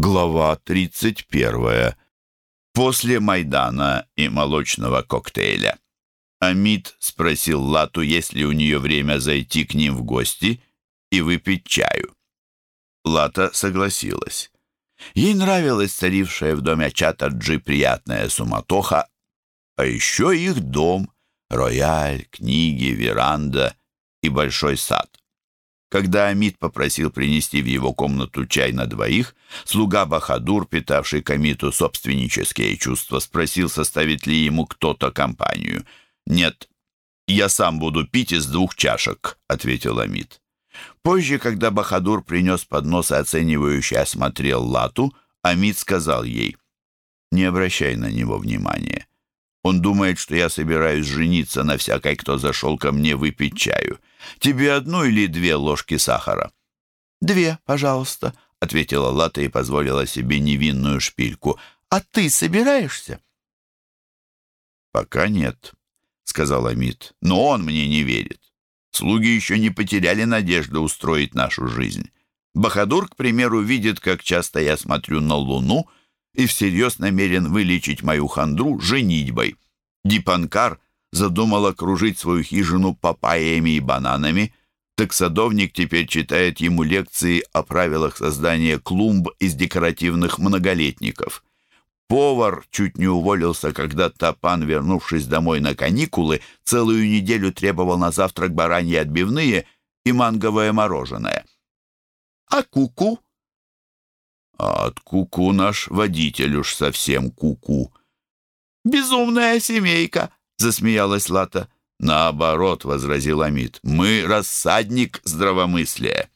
Глава 31. После Майдана и молочного коктейля. Амид спросил Лату, есть ли у нее время зайти к ним в гости и выпить чаю. Лата согласилась. Ей нравилась царившая в доме Чатаджи приятная суматоха, а еще их дом, рояль, книги, веранда и большой сад. Когда Амид попросил принести в его комнату чай на двоих, слуга Бахадур, питавший Камиту собственнические чувства, спросил, составит ли ему кто-то компанию. «Нет, я сам буду пить из двух чашек», — ответил Амид. Позже, когда Бахадур принес поднос и оценивающе осмотрел Лату, Амид сказал ей, «Не обращай на него внимания. Он думает, что я собираюсь жениться на всякой, кто зашел ко мне выпить чаю. Тебе одну или две ложки сахара?» «Две, пожалуйста», — ответила Лата и позволила себе невинную шпильку. «А ты собираешься?» «Пока нет», — сказал Амит. «Но он мне не верит. Слуги еще не потеряли надежды устроить нашу жизнь. Бахадур, к примеру, видит, как часто я смотрю на луну и всерьез намерен вылечить мою хандру женитьбой. Дипанкар задумал окружить свою хижину папайями и бананами, так садовник теперь читает ему лекции о правилах создания клумб из декоративных многолетников. Повар чуть не уволился, когда Тапан, вернувшись домой на каникулы, целую неделю требовал на завтрак бараньи отбивные и манговое мороженое. «А куку?» -ку? «А от куку -ку наш водитель уж совсем куку». -ку. «Безумная семейка!» — засмеялась Лата. «Наоборот», — возразил Амид, — «мы рассадник здравомыслия».